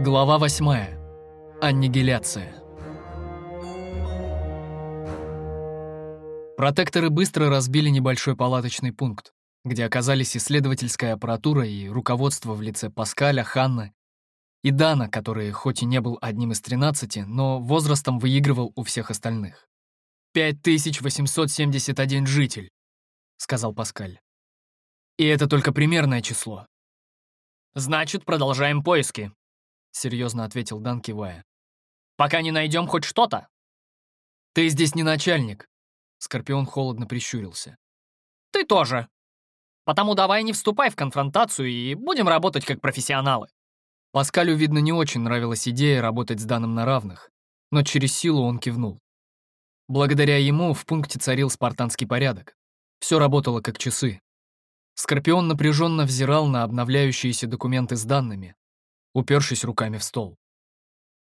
Глава 8. Аннигиляция. Протекторы быстро разбили небольшой палаточный пункт, где оказались исследовательская аппаратура и руководство в лице Паскаля, Ханны и Дана, который хоть и не был одним из 13, но возрастом выигрывал у всех остальных. «5871 житель», — сказал Паскаль. «И это только примерное число». «Значит, продолжаем поиски», — серьезно ответил Дан, кивая. «Пока не найдем хоть что-то». «Ты здесь не начальник», — Скорпион холодно прищурился. «Ты тоже. Потому давай не вступай в конфронтацию и будем работать как профессионалы». Паскалю, видно, не очень нравилась идея работать с Даном на равных, но через силу он кивнул. Благодаря ему в пункте царил спартанский порядок. Все работало как часы. Скорпион напряженно взирал на обновляющиеся документы с данными, упершись руками в стол.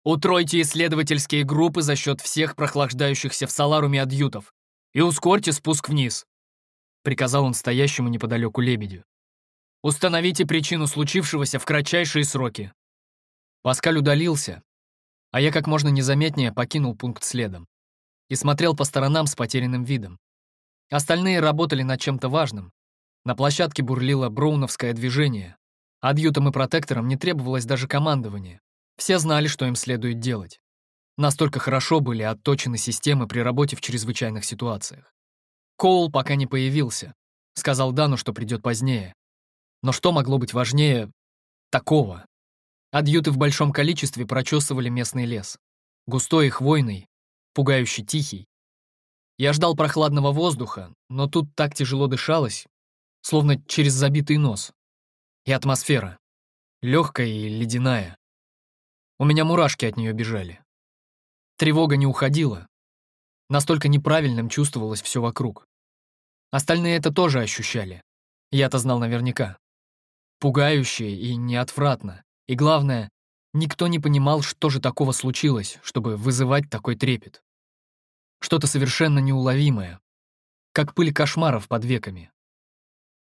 «Утройте исследовательские группы за счет всех прохлаждающихся в Саларуме адъютов и ускорьте спуск вниз», — приказал он стоящему неподалеку лебедю. «Установите причину случившегося в кратчайшие сроки». Паскаль удалился, а я как можно незаметнее покинул пункт следом и смотрел по сторонам с потерянным видом. Остальные работали над чем-то важным. На площадке бурлило броуновское движение, Адъютам и протекторам не требовалось даже командование. Все знали, что им следует делать. Настолько хорошо были отточены системы при работе в чрезвычайных ситуациях. Коул пока не появился. Сказал Дану, что придет позднее. Но что могло быть важнее такого? Адъюты в большом количестве прочесывали местный лес. Густой и хвойный, пугающе тихий. Я ждал прохладного воздуха, но тут так тяжело дышалось, словно через забитый нос. И атмосфера. Легкая и ледяная. У меня мурашки от нее бежали. Тревога не уходила. Настолько неправильным чувствовалось все вокруг. Остальные это тоже ощущали. Я-то знал наверняка. Пугающе и неотвратно. И главное, никто не понимал, что же такого случилось, чтобы вызывать такой трепет. Что-то совершенно неуловимое, как пыль кошмаров под веками.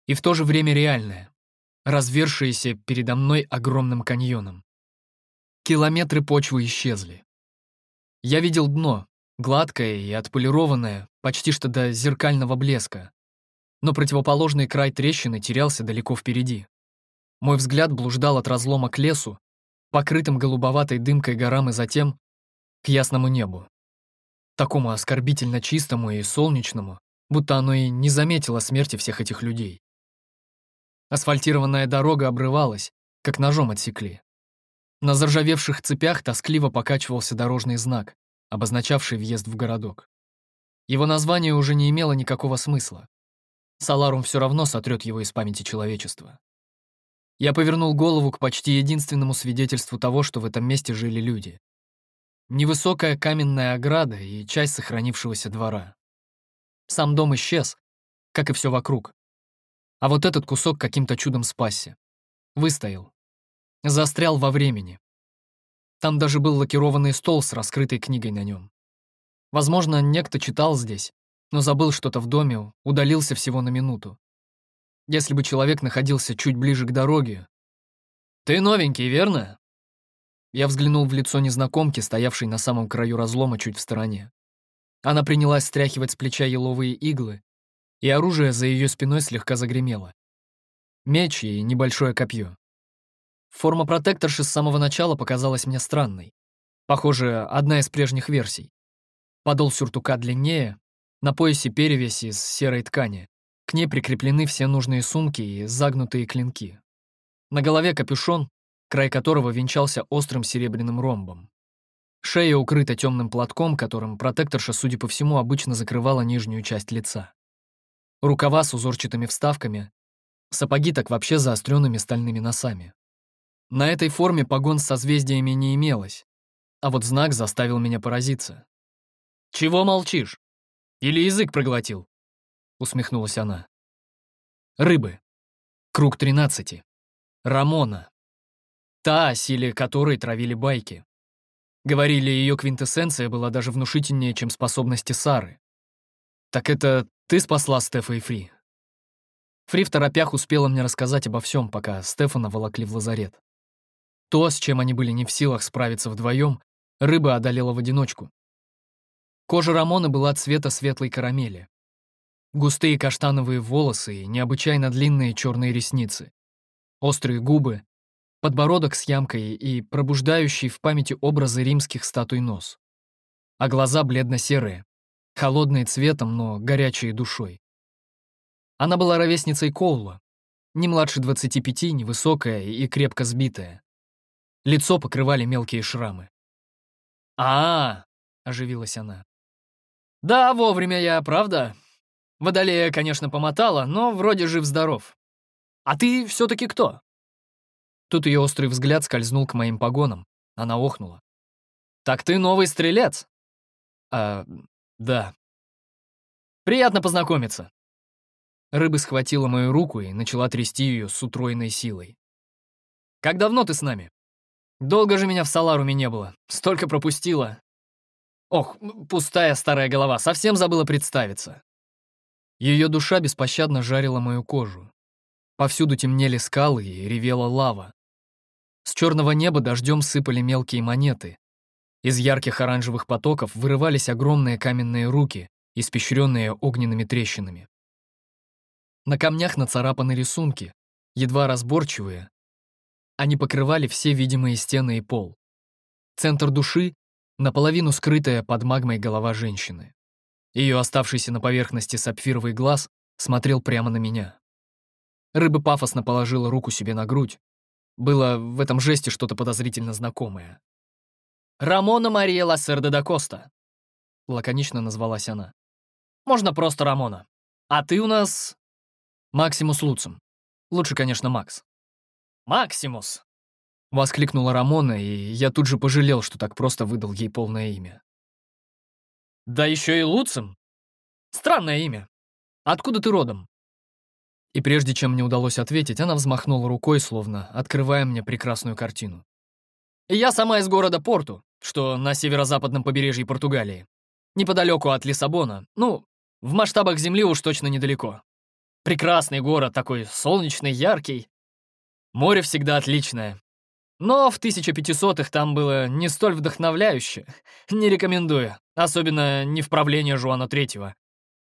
И в то же время реальное развершиеся передо мной огромным каньоном. Километры почвы исчезли. Я видел дно, гладкое и отполированное, почти что до зеркального блеска, но противоположный край трещины терялся далеко впереди. Мой взгляд блуждал от разлома к лесу, покрытым голубоватой дымкой горам и затем к ясному небу. Такому оскорбительно чистому и солнечному, будто оно и не заметило смерти всех этих людей. Асфальтированная дорога обрывалась, как ножом отсекли. На заржавевших цепях тоскливо покачивался дорожный знак, обозначавший въезд в городок. Его название уже не имело никакого смысла. Саларум все равно сотрет его из памяти человечества. Я повернул голову к почти единственному свидетельству того, что в этом месте жили люди. Невысокая каменная ограда и часть сохранившегося двора. Сам дом исчез, как и все вокруг. А вот этот кусок каким-то чудом спасся. Выстоял. Застрял во времени. Там даже был лакированный стол с раскрытой книгой на нем. Возможно, некто читал здесь, но забыл что-то в доме, удалился всего на минуту. Если бы человек находился чуть ближе к дороге... «Ты новенький, верно?» Я взглянул в лицо незнакомки, стоявшей на самом краю разлома чуть в стороне. Она принялась стряхивать с плеча еловые иглы, и оружие за ее спиной слегка загремело. Меч и небольшое копье. Форма протекторши с самого начала показалась мне странной. Похоже, одна из прежних версий. Подол сюртука длиннее, на поясе перевесь из серой ткани. К ней прикреплены все нужные сумки и загнутые клинки. На голове капюшон, край которого венчался острым серебряным ромбом. Шея укрыта темным платком, которым протекторша, судя по всему, обычно закрывала нижнюю часть лица рукава с узорчатыми вставками, сапоги так вообще заостренными стальными носами. На этой форме погон с созвездиями не имелось, а вот знак заставил меня поразиться. «Чего молчишь? Или язык проглотил?» — усмехнулась она. «Рыбы. Круг тринадцати. Рамона. Та, о силе которой травили байки. Говорили, ее квинтэссенция была даже внушительнее, чем способности Сары. Так это ты спасла Стефа и Фри. Фри в торопях успела мне рассказать обо всем, пока Стефана волокли в лазарет. То, с чем они были не в силах справиться вдвоем, рыба одолела в одиночку. Кожа Рамона была цвета светлой карамели. Густые каштановые волосы и необычайно длинные черные ресницы. Острые губы, подбородок с ямкой и пробуждающий в памяти образы римских статуй нос. А глаза бледно-серые, холодные цветом, но горячие душой. Она была ровесницей Коула, не младше 25, невысокая и крепко сбитая. Лицо покрывали мелкие шрамы. а, -а, -а оживилась она. «Да, вовремя я, правда? Водолея, конечно, помотала, но вроде жив-здоров. А ты все таки кто?» Тут ее острый взгляд скользнул к моим погонам. Она охнула. «Так ты новый стрелец?» «А, да». «Приятно познакомиться». Рыба схватила мою руку и начала трясти ее с утроенной силой. «Как давно ты с нами?» «Долго же меня в Саларуме не было. Столько пропустила. Ох, пустая старая голова, совсем забыла представиться». Ее душа беспощадно жарила мою кожу. Повсюду темнели скалы и ревела лава. С черного неба дождем сыпали мелкие монеты. Из ярких оранжевых потоков вырывались огромные каменные руки, испещренные огненными трещинами. На камнях нацарапаны рисунки, едва разборчивые. Они покрывали все видимые стены и пол. Центр души — наполовину скрытая под магмой голова женщины. Ее оставшийся на поверхности сапфировый глаз смотрел прямо на меня. Рыба пафосно положила руку себе на грудь. Было в этом жесте что-то подозрительно знакомое. «Рамона Мария Лассерде да Коста», — лаконично назвалась она. «Можно просто Рамона. А ты у нас...» «Максимус Луцем. Лучше, конечно, Макс». «Максимус!» — воскликнула Рамона, и я тут же пожалел, что так просто выдал ей полное имя. «Да еще и Луцем? Странное имя. Откуда ты родом?» И прежде чем мне удалось ответить, она взмахнула рукой, словно открывая мне прекрасную картину. «Я сама из города Порту, что на северо-западном побережье Португалии. Неподалеку от Лиссабона. Ну, в масштабах Земли уж точно недалеко. Прекрасный город, такой солнечный, яркий. Море всегда отличное. Но в 1500-х там было не столь вдохновляюще. Не рекомендую, особенно не в правление Жуана Третьего.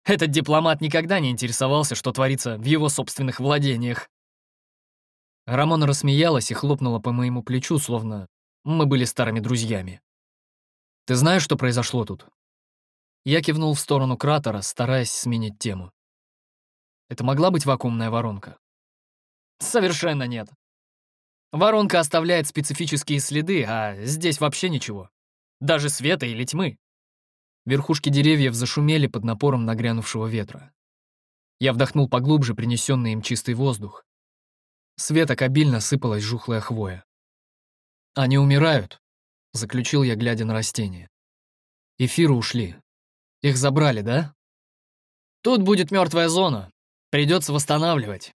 Этот дипломат никогда не интересовался, что творится в его собственных владениях. Рамона рассмеялась и хлопнула по моему плечу, словно мы были старыми друзьями. «Ты знаешь, что произошло тут?» Я кивнул в сторону кратера, стараясь сменить тему. Это могла быть вакуумная воронка? Совершенно нет. Воронка оставляет специфические следы, а здесь вообще ничего. Даже света или тьмы. Верхушки деревьев зашумели под напором нагрянувшего ветра. Я вдохнул поглубже принесенный им чистый воздух. С обильно сыпалась жухлая хвоя. «Они умирают», — заключил я, глядя на растения. «Эфиры ушли. Их забрали, да?» «Тут будет мертвая зона. Придется восстанавливать».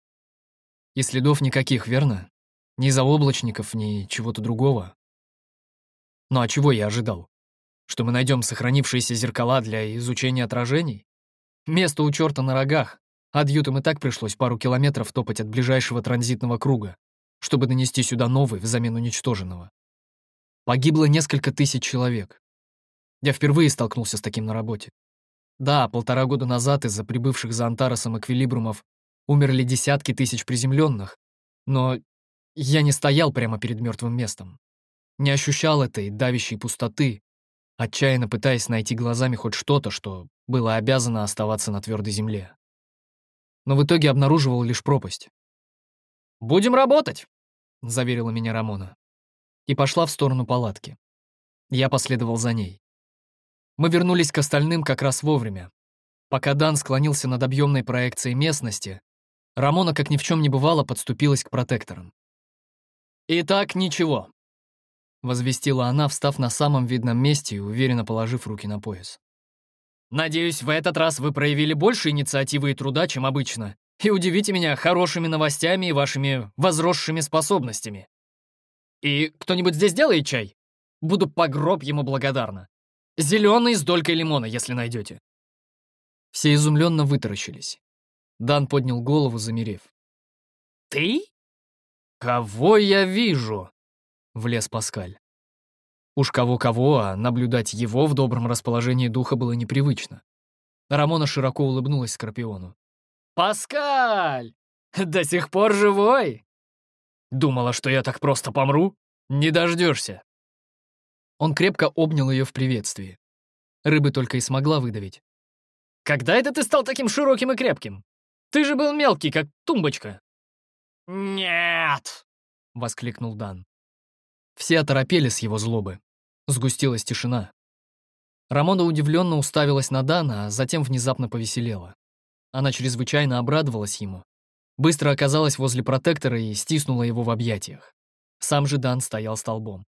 «И следов никаких, верно? Ни заоблачников, ни чего-то другого?» «Ну а чего я ожидал? Что мы найдем сохранившиеся зеркала для изучения отражений? Место у черта на рогах. Адъютам и так пришлось пару километров топать от ближайшего транзитного круга, чтобы донести сюда новый взамен уничтоженного. Погибло несколько тысяч человек. Я впервые столкнулся с таким на работе. Да, полтора года назад из-за прибывших за Антаросом эквилибрумов умерли десятки тысяч приземленных, но я не стоял прямо перед мертвым местом. Не ощущал этой давящей пустоты, отчаянно пытаясь найти глазами хоть что-то, что было обязано оставаться на твердой земле. Но в итоге обнаруживал лишь пропасть. «Будем работать», — заверила меня Рамона. И пошла в сторону палатки. Я последовал за ней. Мы вернулись к остальным как раз вовремя. Пока Дан склонился над объемной проекцией местности, Рамона, как ни в чем не бывало, подступилась к протекторам. «Итак, ничего. — возвестила она, встав на самом видном месте и уверенно положив руки на пояс. «Надеюсь, в этот раз вы проявили больше инициативы и труда, чем обычно, и удивите меня хорошими новостями и вашими возросшими способностями. И кто-нибудь здесь делает чай? Буду по гроб ему благодарна. Зеленый с долькой лимона, если найдете». Все изумленно вытаращились. Дан поднял голову, замерев. «Ты? Кого я вижу?» — влез Паскаль. Уж кого-кого, а наблюдать его в добром расположении духа было непривычно. Рамона широко улыбнулась Скорпиону. «Паскаль! До сих пор живой?» «Думала, что я так просто помру? Не дождешься. Он крепко обнял ее в приветствии. Рыбы только и смогла выдавить. «Когда это ты стал таким широким и крепким? Ты же был мелкий, как тумбочка». «Нет!» — воскликнул Дан. Все оторопели с его злобы. Сгустилась тишина. Рамона удивленно уставилась на Дана, а затем внезапно повеселела. Она чрезвычайно обрадовалась ему. Быстро оказалась возле протектора и стиснула его в объятиях. Сам же Дан стоял столбом.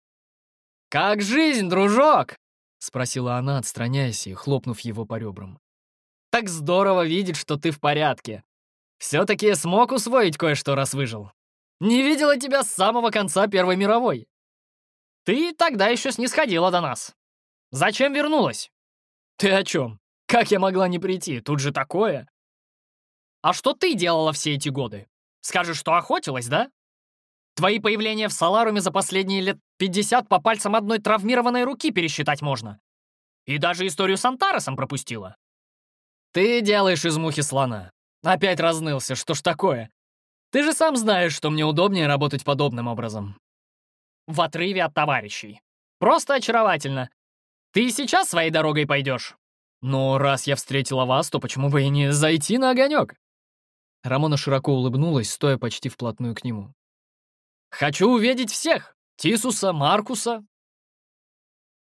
«Как жизнь, дружок?» — спросила она, отстраняясь и хлопнув его по ребрам. «Так здорово видеть, что ты в порядке. Все-таки смог усвоить кое-что, раз выжил. Не видела тебя с самого конца Первой мировой. Ты тогда еще снисходила до нас. Зачем вернулась? Ты о чем? Как я могла не прийти? Тут же такое. А что ты делала все эти годы? Скажешь, что охотилась, да? Твои появления в Саларуме за последние лет 50 по пальцам одной травмированной руки пересчитать можно. И даже историю с Антаресом пропустила. Ты делаешь из мухи слона. Опять разнылся, что ж такое? Ты же сам знаешь, что мне удобнее работать подобным образом. В отрыве от товарищей. Просто очаровательно. Ты сейчас своей дорогой пойдешь. Но раз я встретила вас, то почему бы и не зайти на огонек? Рамона широко улыбнулась, стоя почти вплотную к нему. «Хочу увидеть всех! Тисуса, Маркуса!»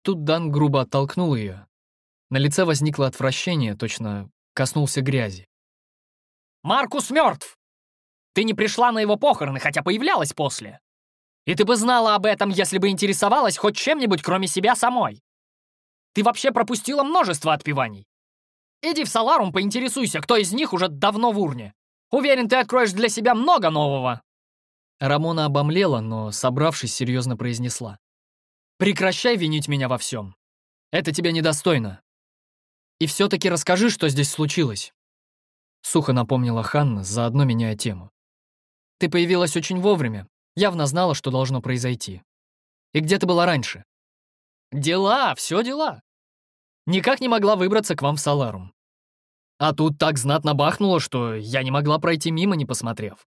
Тут Дан грубо оттолкнул ее. На лице возникло отвращение, точно коснулся грязи. «Маркус мертв! Ты не пришла на его похороны, хотя появлялась после. И ты бы знала об этом, если бы интересовалась хоть чем-нибудь, кроме себя самой. Ты вообще пропустила множество отпеваний. Иди в Саларум, поинтересуйся, кто из них уже давно в урне. Уверен, ты откроешь для себя много нового». Рамона обомлела, но, собравшись, серьезно произнесла. «Прекращай винить меня во всем. Это тебе недостойно. И все-таки расскажи, что здесь случилось». Сухо напомнила Ханна, заодно меняя тему. «Ты появилась очень вовремя, явно знала, что должно произойти. И где ты была раньше?» «Дела, все дела. Никак не могла выбраться к вам в Саларум. А тут так знатно бахнуло, что я не могла пройти мимо, не посмотрев.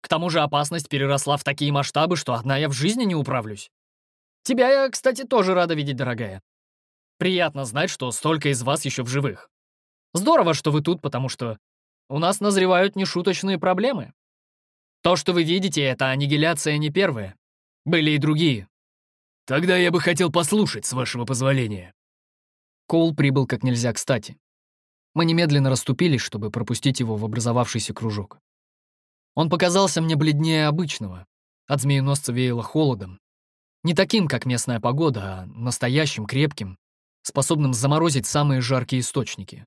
К тому же опасность переросла в такие масштабы, что одна я в жизни не управлюсь. Тебя я, кстати, тоже рада видеть, дорогая. Приятно знать, что столько из вас еще в живых. Здорово, что вы тут, потому что у нас назревают нешуточные проблемы. То, что вы видите, это аннигиляция не первая. Были и другие. Тогда я бы хотел послушать, с вашего позволения. Коул прибыл как нельзя кстати. Мы немедленно расступились, чтобы пропустить его в образовавшийся кружок. Он показался мне бледнее обычного. От змееносца веяло холодом. Не таким, как местная погода, а настоящим, крепким, способным заморозить самые жаркие источники.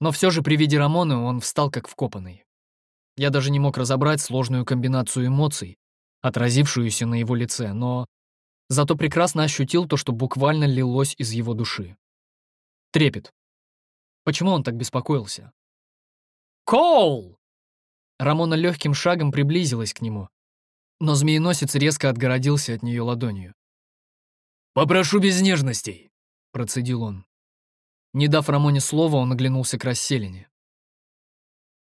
Но все же при виде Рамоны он встал как вкопанный. Я даже не мог разобрать сложную комбинацию эмоций, отразившуюся на его лице, но зато прекрасно ощутил то, что буквально лилось из его души. Трепет. Почему он так беспокоился? «Коул!» Рамона легким шагом приблизилась к нему, но змееносец резко отгородился от нее ладонью. «Попрошу без нежностей», — процедил он. Не дав Рамоне слова, он оглянулся к расселине.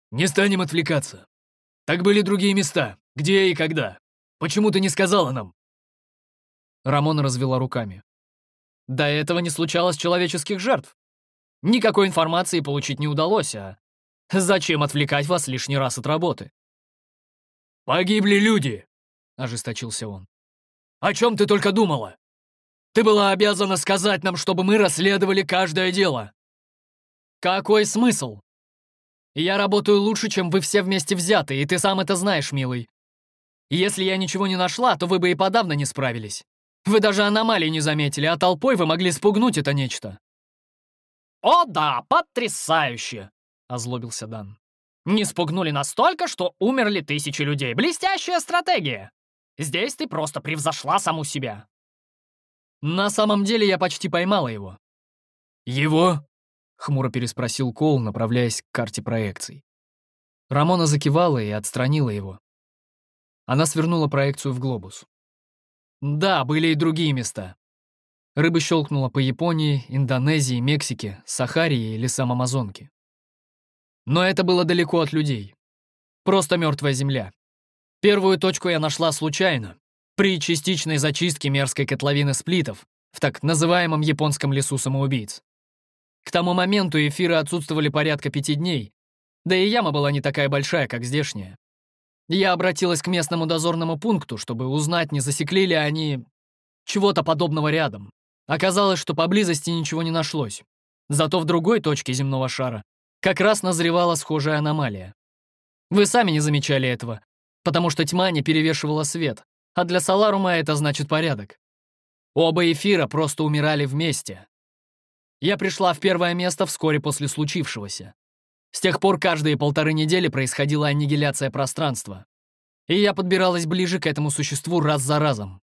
«Не станем отвлекаться. Так были другие места. Где и когда? Почему ты не сказала нам?» Рамона развела руками. «До этого не случалось человеческих жертв. Никакой информации получить не удалось, а Зачем отвлекать вас лишний раз от работы?» «Погибли люди!» — ожесточился он. «О чем ты только думала? Ты была обязана сказать нам, чтобы мы расследовали каждое дело!» «Какой смысл? Я работаю лучше, чем вы все вместе взяты, и ты сам это знаешь, милый. Если я ничего не нашла, то вы бы и подавно не справились. Вы даже аномалии не заметили, а толпой вы могли спугнуть это нечто». «О да, потрясающе!» озлобился Дан. «Не спугнули настолько, что умерли тысячи людей. Блестящая стратегия! Здесь ты просто превзошла саму себя!» «На самом деле я почти поймала его». «Его?» — хмуро переспросил Кол, направляясь к карте проекций. Рамона закивала и отстранила его. Она свернула проекцию в глобус. Да, были и другие места. Рыба щелкнула по Японии, Индонезии, Мексике, Сахаре и лесам Амазонки. Но это было далеко от людей. Просто мертвая земля. Первую точку я нашла случайно, при частичной зачистке мерзкой котловины сплитов в так называемом японском лесу самоубийц. К тому моменту эфиры отсутствовали порядка пяти дней, да и яма была не такая большая, как здешняя. Я обратилась к местному дозорному пункту, чтобы узнать, не засекли ли они чего-то подобного рядом. Оказалось, что поблизости ничего не нашлось. Зато в другой точке земного шара как раз назревала схожая аномалия. Вы сами не замечали этого, потому что тьма не перевешивала свет, а для Соларума это значит порядок. Оба эфира просто умирали вместе. Я пришла в первое место вскоре после случившегося. С тех пор каждые полторы недели происходила аннигиляция пространства. И я подбиралась ближе к этому существу раз за разом.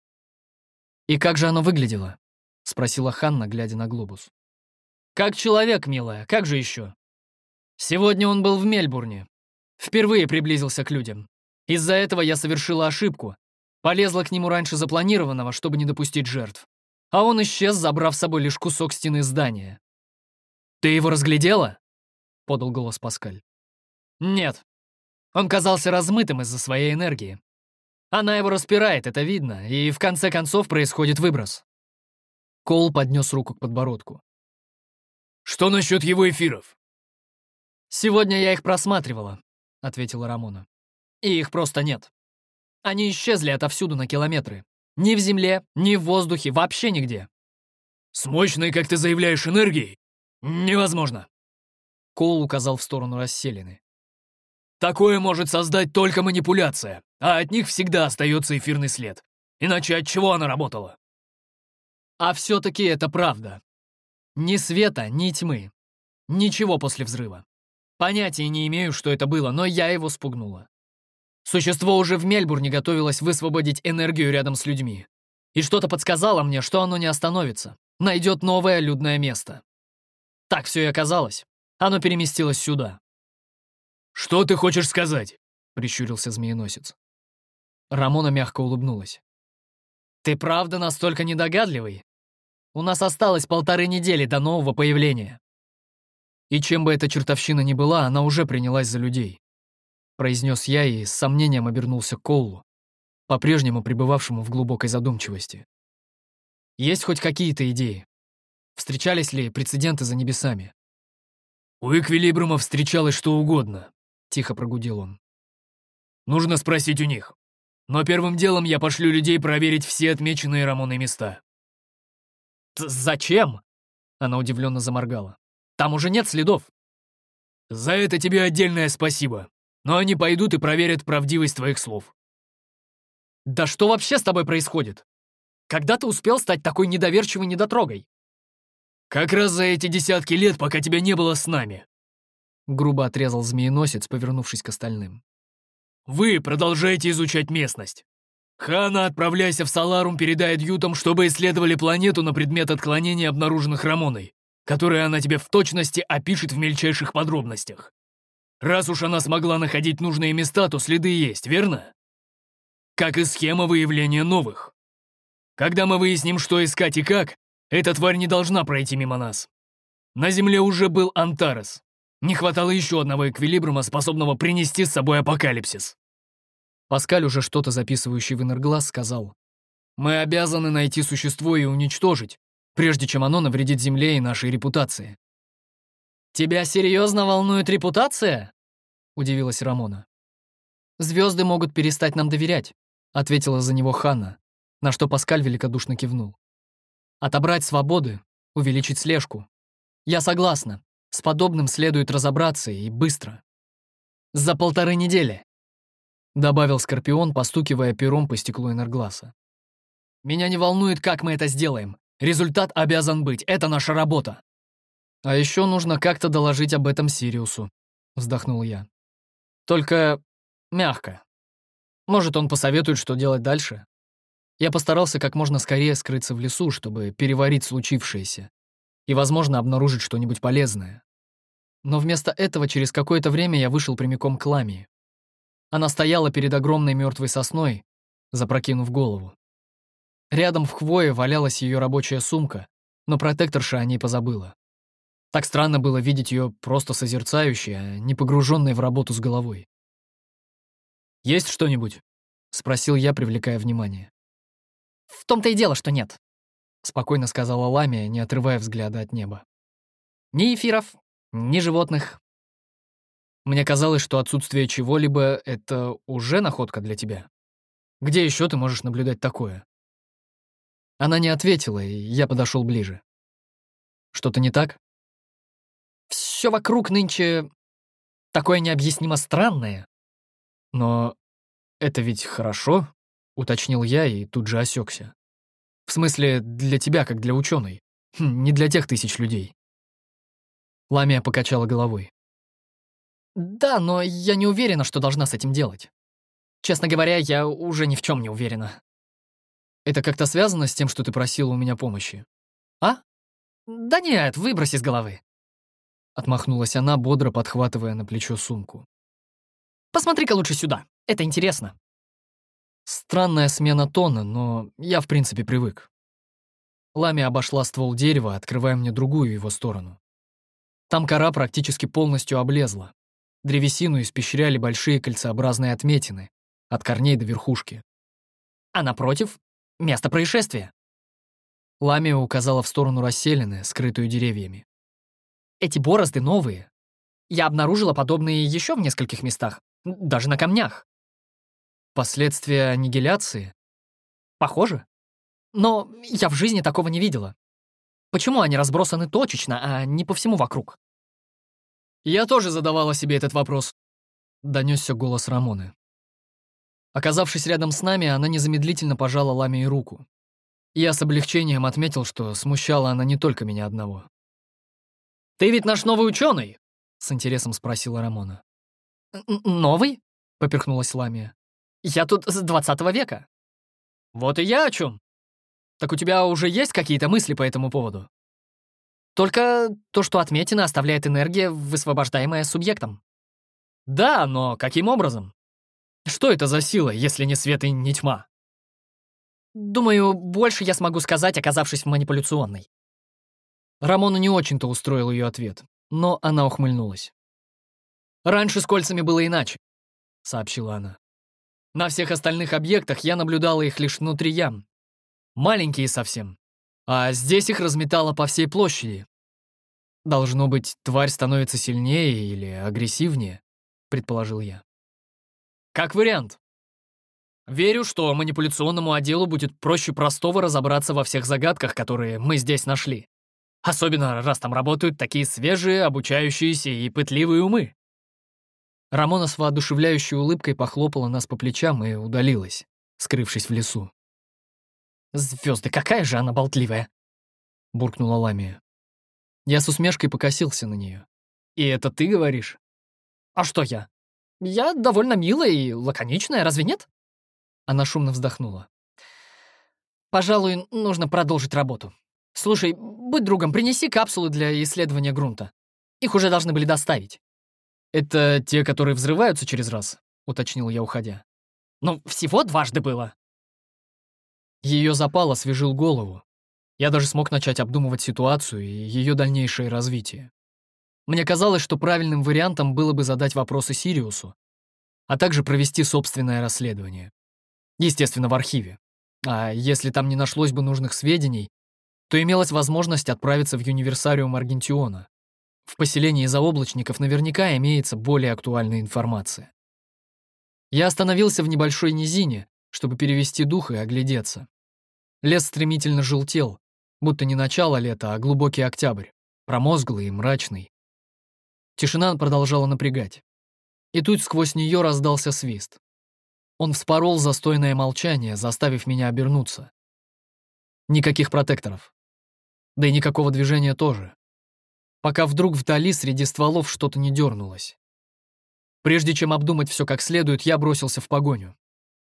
«И как же оно выглядело?» — спросила Ханна, глядя на глобус. «Как человек, милая, как же еще? Сегодня он был в Мельбурне. Впервые приблизился к людям. Из-за этого я совершила ошибку. Полезла к нему раньше запланированного, чтобы не допустить жертв. А он исчез, забрав с собой лишь кусок стены здания. «Ты его разглядела?» — подал голос Паскаль. «Нет. Он казался размытым из-за своей энергии. Она его распирает, это видно, и в конце концов происходит выброс». Кол поднес руку к подбородку. «Что насчет его эфиров?» «Сегодня я их просматривала», — ответила Рамона. «И их просто нет. Они исчезли отовсюду на километры. Ни в земле, ни в воздухе, вообще нигде». «С мощной, как ты заявляешь, энергией? Невозможно. Коул указал в сторону расселены. «Такое может создать только манипуляция, а от них всегда остается эфирный след. Иначе от чего она работала?» «А все-таки это правда. Ни света, ни тьмы. Ничего после взрыва. Понятия не имею, что это было, но я его спугнула. Существо уже в Мельбурне готовилось высвободить энергию рядом с людьми. И что-то подсказало мне, что оно не остановится. Найдет новое людное место. Так все и оказалось. Оно переместилось сюда. «Что ты хочешь сказать?» — прищурился змееносец. Рамона мягко улыбнулась. «Ты правда настолько недогадливый? У нас осталось полторы недели до нового появления». И чем бы эта чертовщина ни была, она уже принялась за людей. Произнес я и с сомнением обернулся к Коулу, по-прежнему пребывавшему в глубокой задумчивости. Есть хоть какие-то идеи? Встречались ли прецеденты за небесами? «У Эквилибрума встречалось что угодно», — тихо прогудел он. «Нужно спросить у них. Но первым делом я пошлю людей проверить все отмеченные Рамоной места». «Зачем?» — она удивленно заморгала. «Там уже нет следов». «За это тебе отдельное спасибо. Но они пойдут и проверят правдивость твоих слов». «Да что вообще с тобой происходит? Когда ты успел стать такой недоверчивой недотрогой?» «Как раз за эти десятки лет, пока тебя не было с нами!» Грубо отрезал змееносец, повернувшись к остальным. «Вы продолжаете изучать местность. Хана, отправляйся в Саларум, передай Ютам, чтобы исследовали планету на предмет отклонения, обнаруженных Рамоной, которые она тебе в точности опишет в мельчайших подробностях. Раз уж она смогла находить нужные места, то следы есть, верно? Как и схема выявления новых. Когда мы выясним, что искать и как, эта тварь не должна пройти мимо нас. На Земле уже был Антарес. Не хватало еще одного эквилибрума, способного принести с собой апокалипсис. Паскаль, уже что-то записывающий в Инерглаз, сказал. «Мы обязаны найти существо и уничтожить, прежде чем оно навредит Земле и нашей репутации». «Тебя серьезно волнует репутация?» — удивилась Рамона. «Звезды могут перестать нам доверять», — ответила за него Ханна, на что Паскаль великодушно кивнул. Отобрать свободы, увеличить слежку. Я согласна. С подобным следует разобраться и быстро. За полторы недели. Добавил Скорпион, постукивая пером по стеклу энергласа. Меня не волнует, как мы это сделаем. Результат обязан быть. Это наша работа. А еще нужно как-то доложить об этом Сириусу. Вздохнул я. Только мягко. Может, он посоветует, что делать дальше? Я постарался как можно скорее скрыться в лесу, чтобы переварить случившееся и, возможно, обнаружить что-нибудь полезное. Но вместо этого через какое-то время я вышел прямиком к Ламии. Она стояла перед огромной мертвой сосной, запрокинув голову. Рядом в хвое валялась ее рабочая сумка, но протекторша о ней позабыла. Так странно было видеть ее просто созерцающей, а не погруженной в работу с головой. «Есть что-нибудь?» — спросил я, привлекая внимание. «В том-то и дело, что нет», — спокойно сказала Ламия, не отрывая взгляда от неба. «Ни эфиров, ни животных. Мне казалось, что отсутствие чего-либо — это уже находка для тебя. Где еще ты можешь наблюдать такое?» Она не ответила, и я подошел ближе. «Что-то не так?» «Все вокруг нынче такое необъяснимо странное», «Но это ведь хорошо?» — уточнил я и тут же осекся. «В смысле, для тебя, как для ученой. Хм, не для тех тысяч людей». Ламия покачала головой. «Да, но я не уверена, что должна с этим делать. Честно говоря, я уже ни в чем не уверена». «Это как-то связано с тем, что ты просила у меня помощи?» «А? Да нет, выбрось из головы». Отмахнулась она, бодро подхватывая на плечо сумку. Посмотри-ка лучше сюда. Это интересно». Странная смена тона, но я, в принципе, привык. Лами обошла ствол дерева, открывая мне другую его сторону. Там кора практически полностью облезла. Древесину испещряли большие кольцеобразные отметины, от корней до верхушки. А напротив — место происшествия. Ламия указала в сторону расселины, скрытую деревьями. Эти борозды новые. Я обнаружила подобные еще в нескольких местах, даже на камнях. Последствия аннигиляции? Похоже. Но я в жизни такого не видела. Почему они разбросаны точечно, а не по всему вокруг? Я тоже задавала себе этот вопрос. Донесся голос Рамоны. Оказавшись рядом с нами, она незамедлительно пожала Ламии руку. Я с облегчением отметил, что смущала она не только меня одного. «Ты ведь наш новый ученый? с интересом спросила Рамона. «Новый?» — поперхнулась Ламия. «Я тут с двадцатого века». «Вот и я о чем. Так у тебя уже есть какие-то мысли по этому поводу?» «Только то, что отметина оставляет энергия, высвобождаемая субъектом». «Да, но каким образом? Что это за сила, если не свет и не тьма?» «Думаю, больше я смогу сказать, оказавшись в манипуляционной». Рамону не очень-то устроил ее ответ, но она ухмыльнулась. «Раньше с кольцами было иначе», — сообщила она. «На всех остальных объектах я наблюдала их лишь внутри ям. Маленькие совсем. А здесь их разметало по всей площади. Должно быть, тварь становится сильнее или агрессивнее», — предположил я. «Как вариант. Верю, что манипуляционному отделу будет проще простого разобраться во всех загадках, которые мы здесь нашли. Особенно, раз там работают такие свежие, обучающиеся и пытливые умы. Рамона с воодушевляющей улыбкой похлопала нас по плечам и удалилась, скрывшись в лесу. Звезды, какая же она болтливая!» — буркнула Ламия. Я с усмешкой покосился на нее. «И это ты говоришь?» «А что я? Я довольно милая и лаконичная, разве нет?» Она шумно вздохнула. «Пожалуй, нужно продолжить работу. Слушай, будь другом, принеси капсулы для исследования грунта. Их уже должны были доставить». «Это те, которые взрываются через раз?» — уточнил я, уходя. «Ну, всего дважды было». Ее запал освежил голову. Я даже смог начать обдумывать ситуацию и ее дальнейшее развитие. Мне казалось, что правильным вариантом было бы задать вопросы Сириусу, а также провести собственное расследование. Естественно, в архиве. А если там не нашлось бы нужных сведений, то имелась возможность отправиться в универсариум Аргентиона, в поселении заоблачников наверняка имеется более актуальная информация. Я остановился в небольшой низине, чтобы перевести дух и оглядеться. Лес стремительно желтел, будто не начало лета, а глубокий октябрь, промозглый и мрачный. Тишина продолжала напрягать. И тут сквозь нее раздался свист. Он вспорол застойное молчание, заставив меня обернуться. Никаких протекторов. Да и никакого движения тоже пока вдруг вдали среди стволов что-то не дернулось. Прежде чем обдумать все как следует, я бросился в погоню.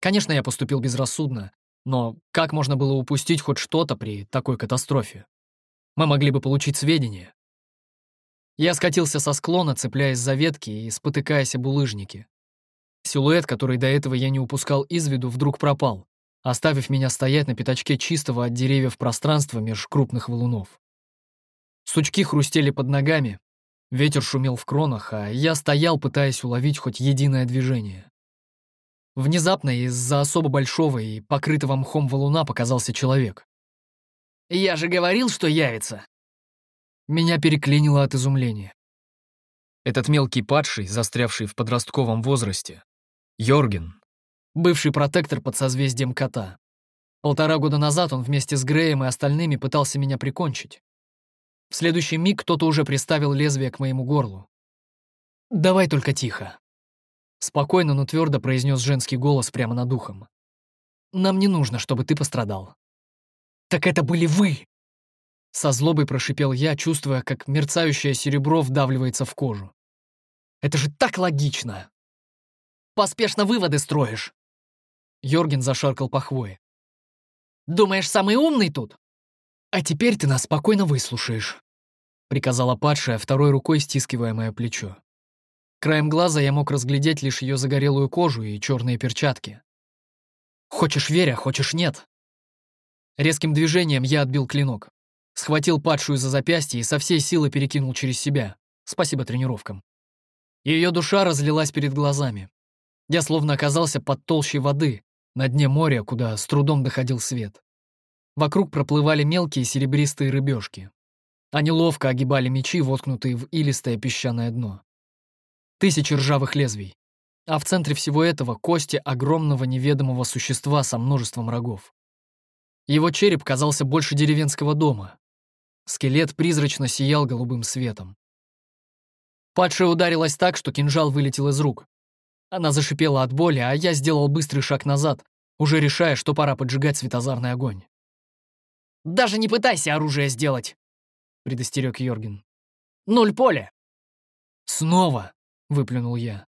Конечно, я поступил безрассудно, но как можно было упустить хоть что-то при такой катастрофе? Мы могли бы получить сведения. Я скатился со склона, цепляясь за ветки и спотыкаясь об улыжнике. Силуэт, который до этого я не упускал из виду, вдруг пропал, оставив меня стоять на пятачке чистого от деревьев пространства меж крупных валунов. Сучки хрустели под ногами, ветер шумел в кронах, а я стоял, пытаясь уловить хоть единое движение. Внезапно из-за особо большого и покрытого мхом валуна показался человек. «Я же говорил, что явится!» Меня переклинило от изумления. Этот мелкий падший, застрявший в подростковом возрасте, Йорген, бывший протектор под созвездием кота. Полтора года назад он вместе с Греем и остальными пытался меня прикончить. В следующий миг кто-то уже приставил лезвие к моему горлу. «Давай только тихо», — спокойно, но твердо произнес женский голос прямо над ухом. «Нам не нужно, чтобы ты пострадал». «Так это были вы!» Со злобой прошипел я, чувствуя, как мерцающее серебро вдавливается в кожу. «Это же так логично!» «Поспешно выводы строишь!» Йорген зашаркал по хвое. «Думаешь, самый умный тут?» «А теперь ты нас спокойно выслушаешь», — приказала падшая, второй рукой стискивая мое плечо. Краем глаза я мог разглядеть лишь ее загорелую кожу и черные перчатки. «Хочешь веря, хочешь нет». Резким движением я отбил клинок. Схватил падшую за запястье и со всей силы перекинул через себя. Спасибо тренировкам. Ее душа разлилась перед глазами. Я словно оказался под толщей воды, на дне моря, куда с трудом доходил свет. Вокруг проплывали мелкие серебристые рыбешки. Они ловко огибали мечи, воткнутые в илистое песчаное дно. Тысячи ржавых лезвий. А в центре всего этого кости огромного неведомого существа со множеством рогов. Его череп казался больше деревенского дома. Скелет призрачно сиял голубым светом. Падшая ударилась так, что кинжал вылетел из рук. Она зашипела от боли, а я сделал быстрый шаг назад, уже решая, что пора поджигать светозарный огонь. Даже не пытайся оружие сделать!» — предостерег Йорген. «Нуль поля!» «Снова!» — выплюнул я.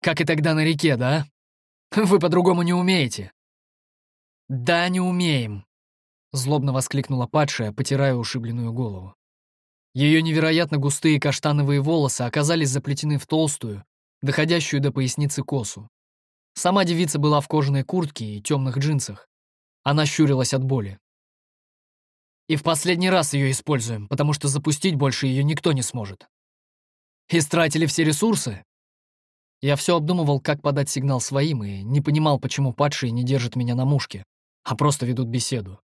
«Как и тогда на реке, да? Вы по-другому не умеете!» «Да, не умеем!» — злобно воскликнула падшая, потирая ушибленную голову. Ее невероятно густые каштановые волосы оказались заплетены в толстую, доходящую до поясницы косу. Сама девица была в кожаной куртке и темных джинсах. Она щурилась от боли. И в последний раз ее используем, потому что запустить больше ее никто не сможет. Истратили все ресурсы? Я все обдумывал, как подать сигнал своим, и не понимал, почему падшие не держат меня на мушке, а просто ведут беседу.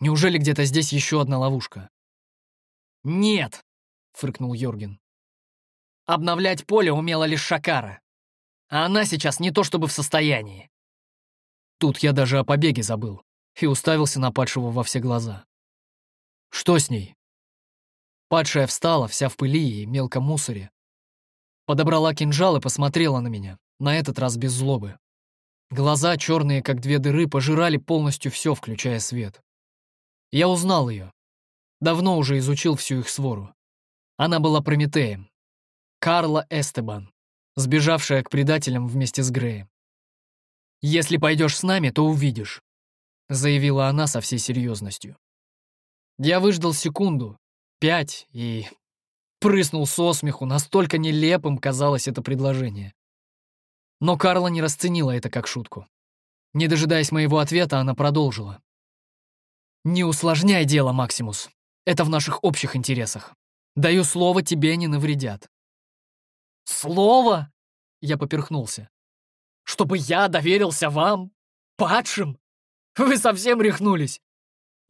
Неужели где-то здесь еще одна ловушка? «Нет!» — фыркнул Йорген. «Обновлять поле умела лишь Шакара, а она сейчас не то чтобы в состоянии». Тут я даже о побеге забыл и уставился на падшего во все глаза. Что с ней? Падшая встала, вся в пыли и мелком мусоре. Подобрала кинжал и посмотрела на меня, на этот раз без злобы. Глаза, черные как две дыры, пожирали полностью все, включая свет. Я узнал ее. Давно уже изучил всю их свору. Она была Прометеем. Карла Эстебан, сбежавшая к предателям вместе с Греем. «Если пойдешь с нами, то увидишь», — заявила она со всей серьезностью. Я выждал секунду, пять, и прыснул со смеху, настолько нелепым казалось это предложение. Но Карла не расценила это как шутку. Не дожидаясь моего ответа, она продолжила. «Не усложняй дело, Максимус. Это в наших общих интересах. Даю слово, тебе не навредят». «Слово?» — я поперхнулся. «Чтобы я доверился вам? Падшим? Вы совсем рехнулись?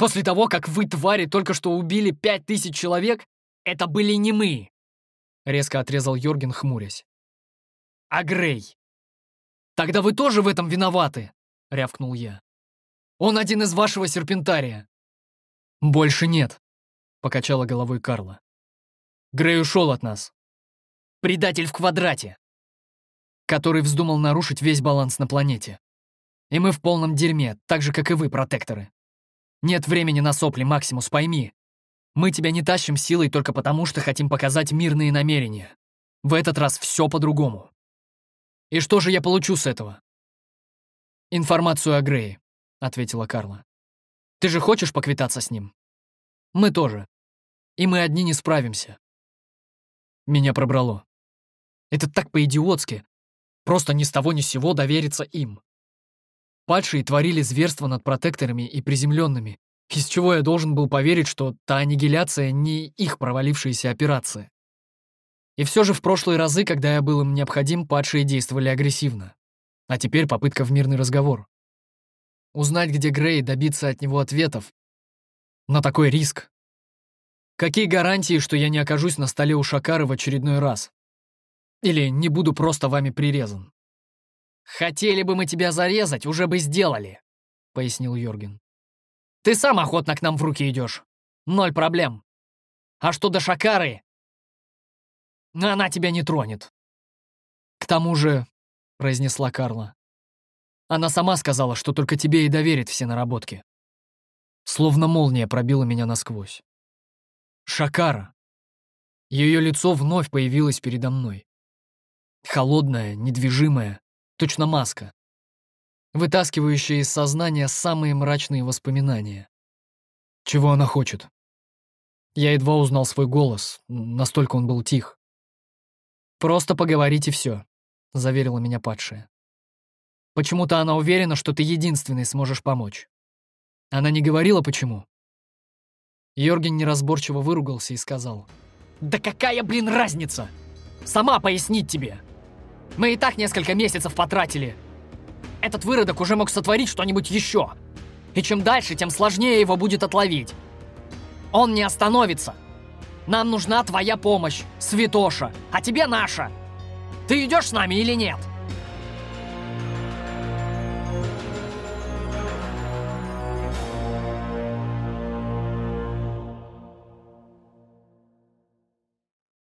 После того, как вы, твари, только что убили пять тысяч человек, это были не мы!» Резко отрезал Йорген, хмурясь. «А Грей?» «Тогда вы тоже в этом виноваты!» — рявкнул я. «Он один из вашего серпентария!» «Больше нет», — покачала головой Карла. «Грей ушел от нас. Предатель в квадрате, который вздумал нарушить весь баланс на планете. И мы в полном дерьме, так же, как и вы, протекторы. Нет времени на сопли, Максимус, пойми. Мы тебя не тащим силой только потому, что хотим показать мирные намерения. В этот раз все по-другому. И что же я получу с этого? Информацию о Грее, ответила Карла. Ты же хочешь поквитаться с ним? Мы тоже. И мы одни не справимся. Меня пробрало. Это так по-идиотски. Просто ни с того ни с сего довериться им. Падшие творили зверство над протекторами и приземленными, из чего я должен был поверить, что та аннигиляция не их провалившаяся операция. И все же в прошлые разы, когда я был им необходим, падшие действовали агрессивно. А теперь попытка в мирный разговор. Узнать, где Грей, добиться от него ответов. На такой риск. Какие гарантии, что я не окажусь на столе у Шакары в очередной раз? Или не буду просто вами прирезан? «Хотели бы мы тебя зарезать, уже бы сделали», — пояснил Йорген. «Ты сам охотно к нам в руки идешь. Ноль проблем. А что до Шакары? Она тебя не тронет». «К тому же», — произнесла Карла, «она сама сказала, что только тебе и доверит все наработки». Словно молния пробила меня насквозь. Шакара. Ее лицо вновь появилось передо мной. Холодное, недвижимое, точно маска, вытаскивающая из сознания самые мрачные воспоминания. Чего она хочет? Я едва узнал свой голос, настолько он был тих. «Просто поговорите все», — заверила меня падшая. «Почему-то она уверена, что ты единственный сможешь помочь. Она не говорила, почему?» Йорген неразборчиво выругался и сказал. «Да какая, блин, разница? Сама пояснить тебе!» Мы и так несколько месяцев потратили. Этот выродок уже мог сотворить что-нибудь еще. И чем дальше, тем сложнее его будет отловить. Он не остановится. Нам нужна твоя помощь, Святоша, а тебе наша. Ты идешь с нами или нет?»